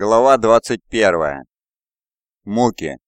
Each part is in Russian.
Глава 21. Муки.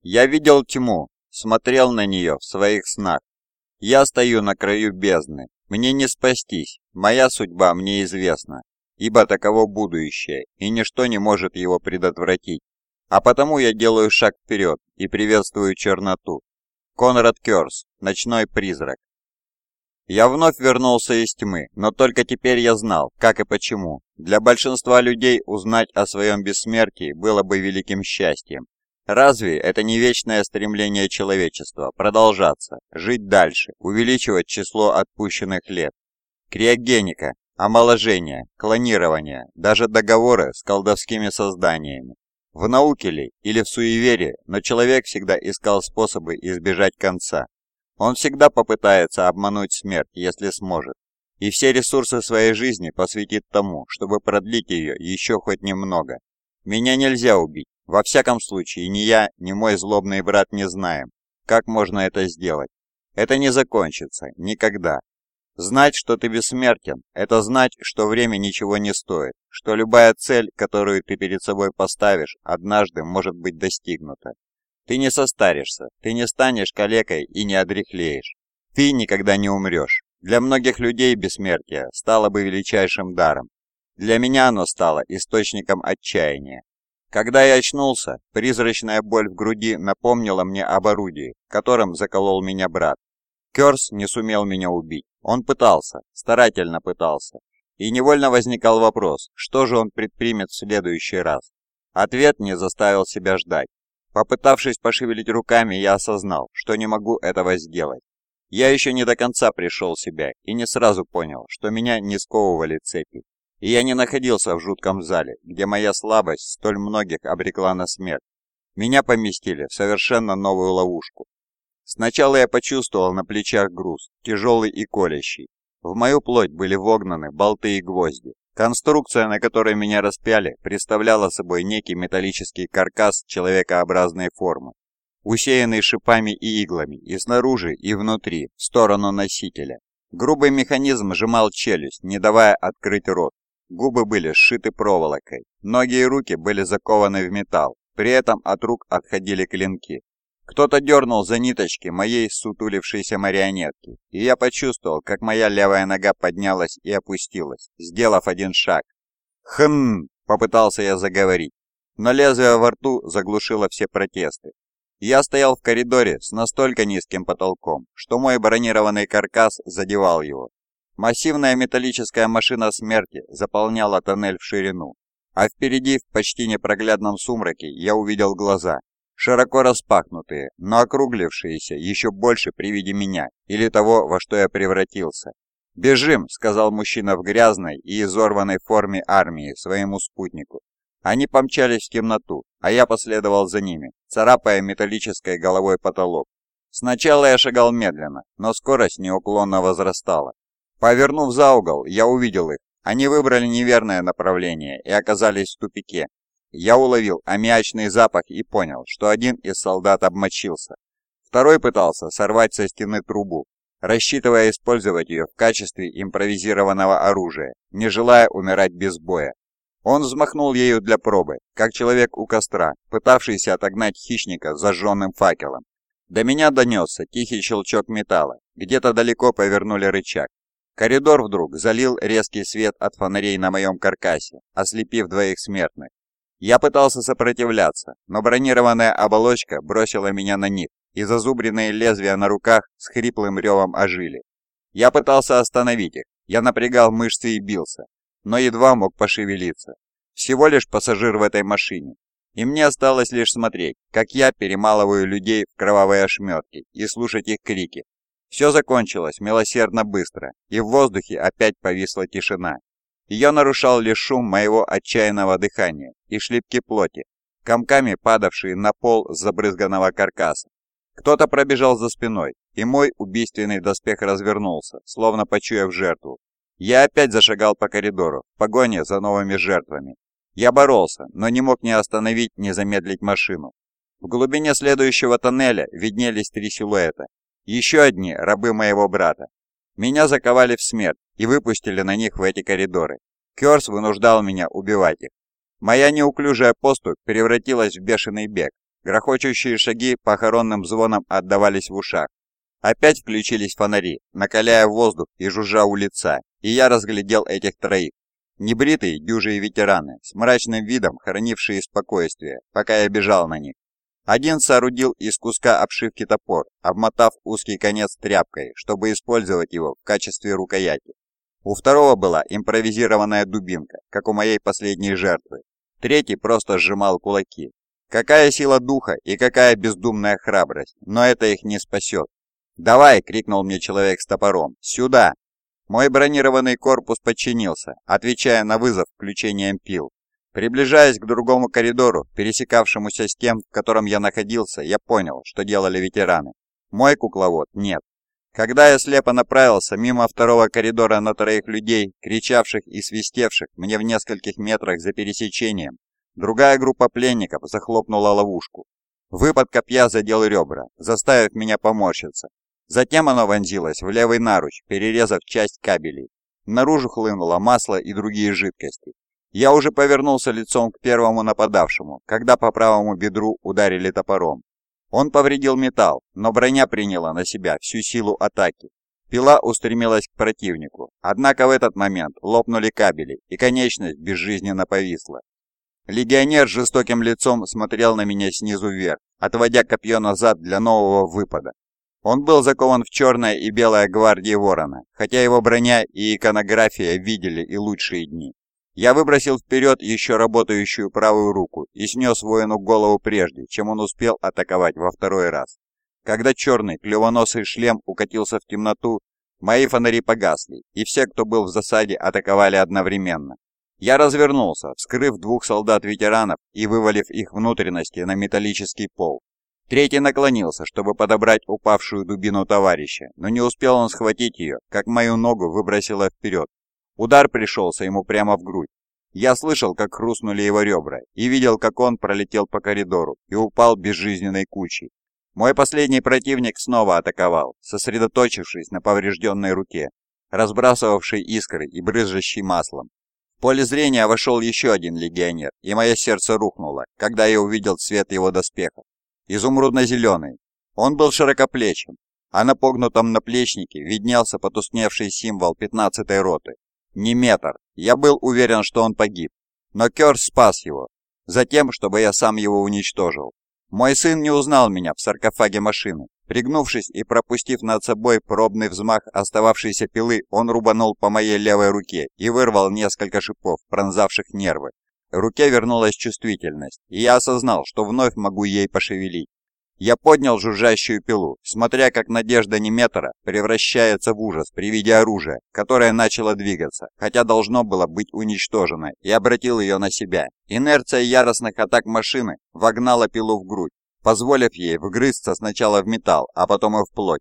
Я видел тьму, смотрел на нее в своих снах. Я стою на краю бездны. Мне не спастись, моя судьба мне известна, ибо таково будущее, и ничто не может его предотвратить. А потому я делаю шаг вперед и приветствую черноту. Конрад Кёрс, ночной призрак. Я вновь вернулся из тьмы, но только теперь я знал, как и почему. Для большинства людей узнать о своем бессмертии было бы великим счастьем. Разве это не вечное стремление человечества продолжаться, жить дальше, увеличивать число отпущенных лет? Криогеника, омоложение, клонирование, даже договоры с колдовскими созданиями. В науке ли или в суеверии, но человек всегда искал способы избежать конца. Он всегда попытается обмануть смерть, если сможет, и все ресурсы своей жизни посвятит тому, чтобы продлить ее еще хоть немного. Меня нельзя убить, во всяком случае ни я, ни мой злобный брат не знаем, как можно это сделать. Это не закончится, никогда. Знать, что ты бессмертен, это знать, что время ничего не стоит, что любая цель, которую ты перед собой поставишь, однажды может быть достигнута. Ты не состаришься, ты не станешь калекой и не одряхлеешь. Ты никогда не умрешь. Для многих людей бессмертие стало бы величайшим даром. Для меня оно стало источником отчаяния. Когда я очнулся, призрачная боль в груди напомнила мне об орудии, которым заколол меня брат. Керс не сумел меня убить. Он пытался, старательно пытался. И невольно возникал вопрос, что же он предпримет в следующий раз. Ответ не заставил себя ждать. Попытавшись пошевелить руками, я осознал, что не могу этого сделать. Я еще не до конца пришел в себя и не сразу понял, что меня не сковывали цепи. И я не находился в жутком зале, где моя слабость столь многих обрекла на смерть. Меня поместили в совершенно новую ловушку. Сначала я почувствовал на плечах груз, тяжелый и колящий. В мою плоть были вогнаны болты и гвозди. Конструкция, на которой меня распяли, представляла собой некий металлический каркас человекообразной формы, усеянный шипами и иглами и снаружи, и внутри, в сторону носителя. Грубый механизм сжимал челюсть, не давая открыть рот. Губы были сшиты проволокой, ноги и руки были закованы в металл, при этом от рук отходили клинки. Кто-то дернул за ниточки моей сутулившейся марионетки, и я почувствовал, как моя левая нога поднялась и опустилась, сделав один шаг. «Хм!» – попытался я заговорить, но лезвие во рту заглушило все протесты. Я стоял в коридоре с настолько низким потолком, что мой бронированный каркас задевал его. Массивная металлическая машина смерти заполняла тоннель в ширину, а впереди в почти непроглядном сумраке я увидел глаза, широко распахнутые, но округлившиеся еще больше при виде меня или того, во что я превратился. «Бежим!» — сказал мужчина в грязной и изорванной форме армии своему спутнику. Они помчались в темноту, а я последовал за ними, царапая металлической головой потолок. Сначала я шагал медленно, но скорость неуклонно возрастала. Повернув за угол, я увидел их. Они выбрали неверное направление и оказались в тупике. Я уловил аммиачный запах и понял, что один из солдат обмочился. Второй пытался сорвать со стены трубу, рассчитывая использовать ее в качестве импровизированного оружия, не желая умирать без боя. Он взмахнул ею для пробы, как человек у костра, пытавшийся отогнать хищника зажженным факелом. До меня донесся тихий щелчок металла, где-то далеко повернули рычаг. Коридор вдруг залил резкий свет от фонарей на моем каркасе, ослепив двоих смертных. Я пытался сопротивляться, но бронированная оболочка бросила меня на них, и зазубренные лезвия на руках с хриплым ревом ожили. Я пытался остановить их, я напрягал мышцы и бился, но едва мог пошевелиться. Всего лишь пассажир в этой машине. И мне осталось лишь смотреть, как я перемалываю людей в кровавые ошметки и слушать их крики. Все закончилось милосердно быстро, и в воздухе опять повисла тишина. Ее нарушал лишь шум моего отчаянного дыхания и шлепки плоти, комками падавшие на пол забрызганного каркаса. Кто-то пробежал за спиной, и мой убийственный доспех развернулся, словно почуяв жертву. Я опять зашагал по коридору, в погоне за новыми жертвами. Я боролся, но не мог ни остановить, ни замедлить машину. В глубине следующего тоннеля виднелись три силуэта. Еще одни рабы моего брата. Меня заковали в смерть и выпустили на них в эти коридоры. Кёрс вынуждал меня убивать их. Моя неуклюжая поступь превратилась в бешеный бег. Грохочущие шаги похоронным звоном отдавались в ушах. Опять включились фонари, накаляя воздух и жужжа у лица, и я разглядел этих троих. Небритые дюжие ветераны, с мрачным видом хранившие спокойствие, пока я бежал на них. Один соорудил из куска обшивки топор, обмотав узкий конец тряпкой, чтобы использовать его в качестве рукояти. У второго была импровизированная дубинка, как у моей последней жертвы. Третий просто сжимал кулаки. Какая сила духа и какая бездумная храбрость, но это их не спасет. «Давай!» — крикнул мне человек с топором. «Сюда!» Мой бронированный корпус подчинился, отвечая на вызов включением пил. Приближаясь к другому коридору, пересекавшемуся с тем, в котором я находился, я понял, что делали ветераны. Мой кукловод нет. Когда я слепо направился мимо второго коридора на троих людей, кричавших и свистевших мне в нескольких метрах за пересечением, другая группа пленников захлопнула ловушку. Выпад копья задел ребра, заставив меня поморщиться, Затем оно вонзилось в левый наруч, перерезав часть кабелей. Наружу хлынуло масло и другие жидкости. Я уже повернулся лицом к первому нападавшему, когда по правому бедру ударили топором. Он повредил металл, но броня приняла на себя всю силу атаки. Пила устремилась к противнику, однако в этот момент лопнули кабели, и конечность безжизненно повисла. Легионер с жестоким лицом смотрел на меня снизу вверх, отводя копье назад для нового выпада. Он был закован в черное и белое гвардии ворона, хотя его броня и иконография видели и лучшие дни. Я выбросил вперед еще работающую правую руку и снес воину голову прежде, чем он успел атаковать во второй раз. Когда черный клювоносый шлем укатился в темноту, мои фонари погасли, и все, кто был в засаде, атаковали одновременно. Я развернулся, вскрыв двух солдат-ветеранов и вывалив их внутренности на металлический пол. Третий наклонился, чтобы подобрать упавшую дубину товарища, но не успел он схватить ее, как мою ногу выбросило вперед. Удар пришелся ему прямо в грудь. Я слышал, как хрустнули его ребра, и видел, как он пролетел по коридору и упал безжизненной кучей. Мой последний противник снова атаковал, сосредоточившись на поврежденной руке, разбрасывавшей искры и брызжащей маслом. В поле зрения вошел еще один легионер, и мое сердце рухнуло, когда я увидел цвет его доспехов изумрудно-зеленый. Он был широкоплечим, а на погнутом наплечнике виднелся потускневший символ 15-й роты. Не метр. Я был уверен, что он погиб. Но Кёрс спас его. Затем, чтобы я сам его уничтожил. Мой сын не узнал меня в саркофаге машины. Пригнувшись и пропустив над собой пробный взмах остававшейся пилы, он рубанул по моей левой руке и вырвал несколько шипов, пронзавших нервы. Руке вернулась чувствительность, и я осознал, что вновь могу ей пошевелить. Я поднял жужжащую пилу, смотря как надежда Неметра превращается в ужас при виде оружия, которое начало двигаться, хотя должно было быть уничтожено, и обратил ее на себя. Инерция яростных атак машины вогнала пилу в грудь, позволив ей вгрызться сначала в металл, а потом и в плоть.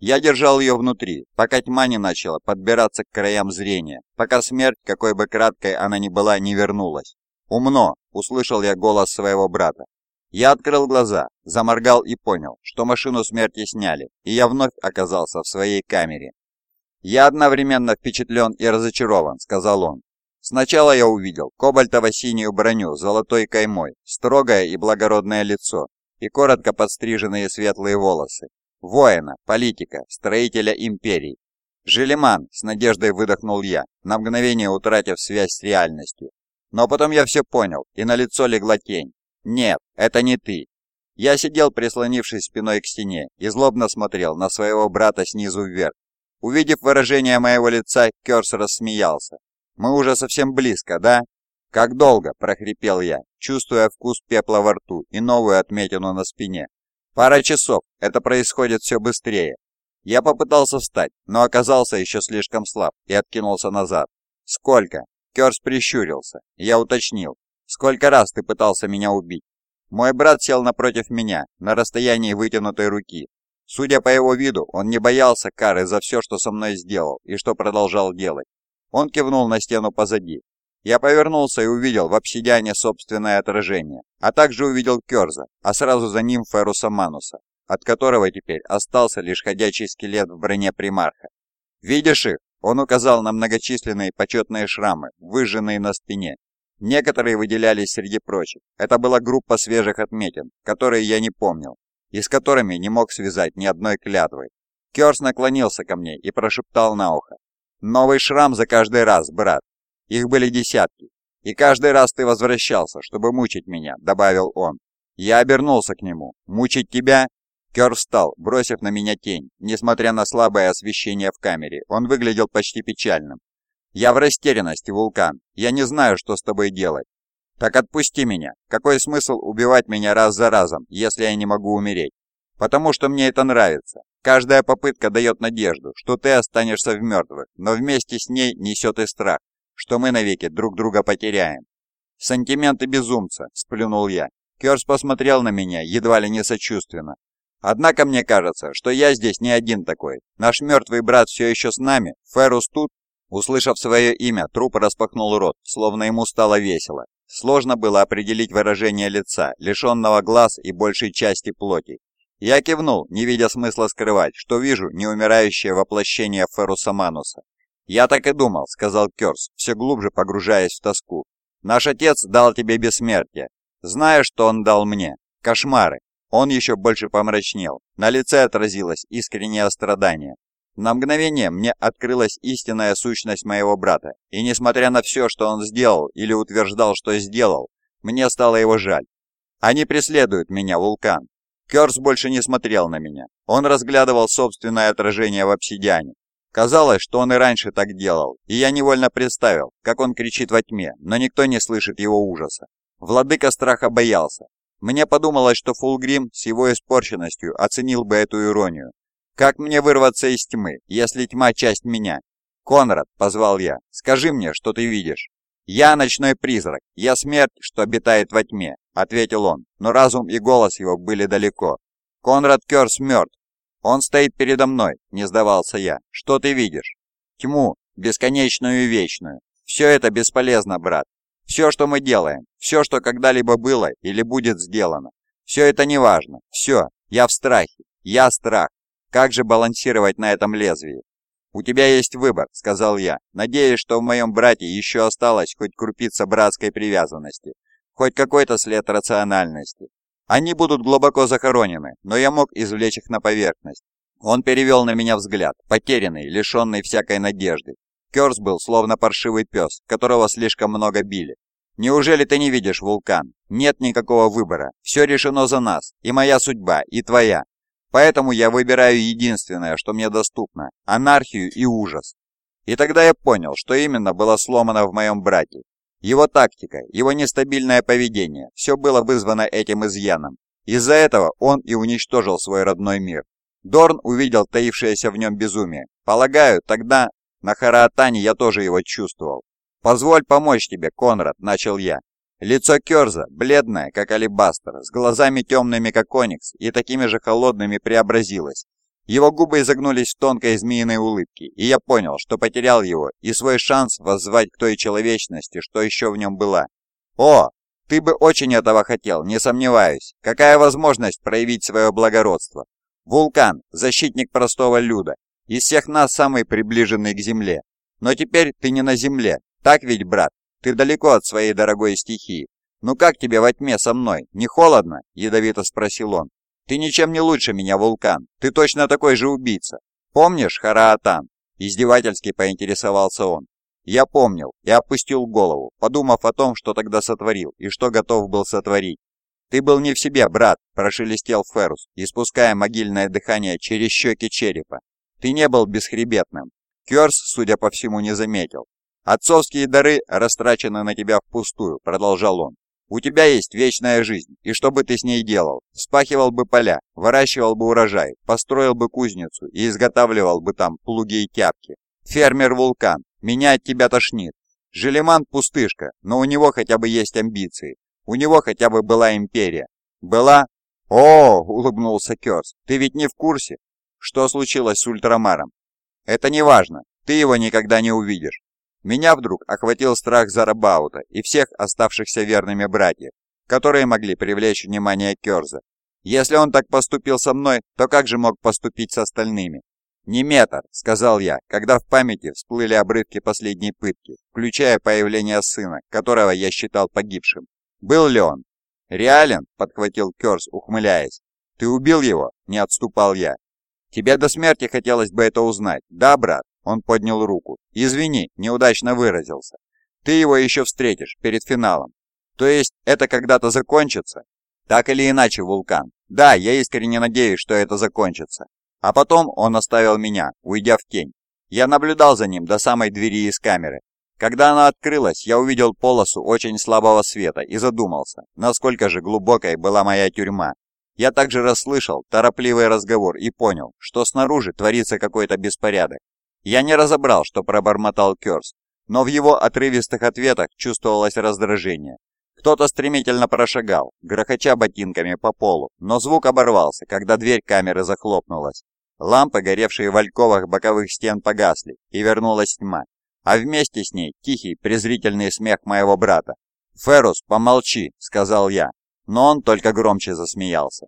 Я держал ее внутри, пока тьма не начала подбираться к краям зрения, пока смерть, какой бы краткой она ни была, не вернулась. «Умно!» – услышал я голос своего брата. Я открыл глаза, заморгал и понял, что машину смерти сняли, и я вновь оказался в своей камере. «Я одновременно впечатлен и разочарован», — сказал он. «Сначала я увидел кобальтово-синюю броню с золотой каймой, строгое и благородное лицо и коротко подстриженные светлые волосы. Воина, политика, строителя империй. «Желеман!» — с надеждой выдохнул я, на мгновение утратив связь с реальностью. Но потом я все понял, и на лицо легла тень. «Нет, это не ты». Я сидел, прислонившись спиной к стене, и злобно смотрел на своего брата снизу вверх. Увидев выражение моего лица, Керс рассмеялся. «Мы уже совсем близко, да?» «Как долго?» – прохрипел я, чувствуя вкус пепла во рту и новую отметину на спине. «Пара часов. Это происходит все быстрее». Я попытался встать, но оказался еще слишком слаб и откинулся назад. «Сколько?» Керс прищурился. Я уточнил. «Сколько раз ты пытался меня убить?» Мой брат сел напротив меня, на расстоянии вытянутой руки. Судя по его виду, он не боялся кары за все, что со мной сделал и что продолжал делать. Он кивнул на стену позади. Я повернулся и увидел в обсидиане собственное отражение, а также увидел Керза, а сразу за ним Феруса Мануса, от которого теперь остался лишь ходячий скелет в броне примарха. «Видишь их?» Он указал на многочисленные почетные шрамы, выжженные на спине. Некоторые выделялись среди прочих. Это была группа свежих отметин, которые я не помнил, и с которыми не мог связать ни одной клятвы. Керс наклонился ко мне и прошептал на ухо. «Новый шрам за каждый раз, брат. Их были десятки. И каждый раз ты возвращался, чтобы мучить меня», — добавил он. Я обернулся к нему. «Мучить тебя?» Кер встал, бросив на меня тень. Несмотря на слабое освещение в камере, он выглядел почти печальным. «Я в растерянности, Вулкан. Я не знаю, что с тобой делать. Так отпусти меня. Какой смысл убивать меня раз за разом, если я не могу умереть? Потому что мне это нравится. Каждая попытка дает надежду, что ты останешься в мертвых, но вместе с ней несет и страх, что мы навеки друг друга потеряем. «Сантименты безумца», — сплюнул я. Керс посмотрел на меня, едва ли не сочувственно. «Однако мне кажется, что я здесь не один такой. Наш мертвый брат все еще с нами. Ферус тут?» Услышав свое имя, труп распахнул рот, словно ему стало весело. Сложно было определить выражение лица, лишенного глаз и большей части плоти. Я кивнул, не видя смысла скрывать, что вижу неумирающее воплощение Феруса Мануса. «Я так и думал», — сказал Керс, все глубже погружаясь в тоску. «Наш отец дал тебе бессмертие. Знаешь, что он дал мне? Кошмары. Он еще больше помрачнел. На лице отразилось искреннее страдание. На мгновение мне открылась истинная сущность моего брата, и несмотря на все, что он сделал или утверждал, что сделал, мне стало его жаль. Они преследуют меня, вулкан. Керс больше не смотрел на меня. Он разглядывал собственное отражение в обсидиане. Казалось, что он и раньше так делал, и я невольно представил, как он кричит во тьме, но никто не слышит его ужаса. Владыка страха боялся. Мне подумалось, что Фулгрим с его испорченностью оценил бы эту иронию. Как мне вырваться из тьмы, если тьма часть меня? Конрад, позвал я, скажи мне, что ты видишь. Я ночной призрак, я смерть, что обитает во тьме, ответил он, но разум и голос его были далеко. Конрад Кёрс мертв. Он стоит передо мной, не сдавался я. Что ты видишь? Тьму, бесконечную и вечную. Все это бесполезно, брат. Все, что мы делаем, все, что когда-либо было или будет сделано, все это неважно. Все, я в страхе. Я страх. Как же балансировать на этом лезвии? «У тебя есть выбор», — сказал я, надеясь, что в моем брате еще осталось хоть крупица братской привязанности, хоть какой-то след рациональности. Они будут глубоко захоронены, но я мог извлечь их на поверхность. Он перевел на меня взгляд, потерянный, лишенный всякой надежды. Керс был словно паршивый пес, которого слишком много били. «Неужели ты не видишь, вулкан? Нет никакого выбора. Все решено за нас. И моя судьба, и твоя. Поэтому я выбираю единственное, что мне доступно – анархию и ужас». И тогда я понял, что именно было сломано в моем брате. Его тактика, его нестабильное поведение – все было вызвано этим изъяном. Из-за этого он и уничтожил свой родной мир. Дорн увидел таившееся в нем безумие. Полагаю, тогда на Хараатане я тоже его чувствовал. «Позволь помочь тебе, Конрад», — начал я. Лицо Керза, бледное, как алебастр, с глазами темными, как оникс, и такими же холодными преобразилось. Его губы изогнулись в тонкой змеиной улыбке, и я понял, что потерял его и свой шанс воззвать к той человечности, что еще в нем была. «О, ты бы очень этого хотел, не сомневаюсь. Какая возможность проявить свое благородство? Вулкан, защитник простого люда, из всех нас самый приближенный к земле. Но теперь ты не на земле, так ведь, брат? Ты далеко от своей дорогой стихии. Ну как тебе во тьме со мной? Не холодно?» – ядовито спросил он. «Ты ничем не лучше меня, вулкан. Ты точно такой же убийца. Помнишь, Хараатан?» Издевательски поинтересовался он. Я помнил и опустил голову, подумав о том, что тогда сотворил и что готов был сотворить. «Ты был не в себе, брат», – прошелестел Ферус, испуская могильное дыхание через щеки черепа. Ты не был бесхребетным. Кёрс, судя по всему, не заметил. Отцовские дары растрачены на тебя впустую, продолжал он. У тебя есть вечная жизнь, и что бы ты с ней делал? Спахивал бы поля, выращивал бы урожай, построил бы кузницу и изготавливал бы там плуги и тяпки. Фермер-вулкан, меня от тебя тошнит. Желеман пустышка, но у него хотя бы есть амбиции. У него хотя бы была империя. Была? О, улыбнулся Кёрс, ты ведь не в курсе? Что случилось с Ультрамаром? Это не важно, ты его никогда не увидишь. Меня вдруг охватил страх за Рабаута и всех оставшихся верными братьев, которые могли привлечь внимание Керза. Если он так поступил со мной, то как же мог поступить с остальными? «Не метр», — сказал я, когда в памяти всплыли обрывки последней пытки, включая появление сына, которого я считал погибшим. «Был ли он?» «Реален?» — подхватил Керс, ухмыляясь. «Ты убил его?» — не отступал я. «Тебе до смерти хотелось бы это узнать, да, брат?» Он поднял руку. «Извини, неудачно выразился. Ты его еще встретишь перед финалом. То есть это когда-то закончится?» «Так или иначе, Вулкан. Да, я искренне надеюсь, что это закончится. А потом он оставил меня, уйдя в тень. Я наблюдал за ним до самой двери из камеры. Когда она открылась, я увидел полосу очень слабого света и задумался, насколько же глубокой была моя тюрьма. Я также расслышал торопливый разговор и понял, что снаружи творится какой-то беспорядок. Я не разобрал, что пробормотал Кёрс, но в его отрывистых ответах чувствовалось раздражение. Кто-то стремительно прошагал, грохоча ботинками по полу, но звук оборвался, когда дверь камеры захлопнулась. Лампы, горевшие в альковах боковых стен, погасли, и вернулась тьма. А вместе с ней тихий, презрительный смех моего брата. «Феррус, помолчи», — сказал я, но он только громче засмеялся.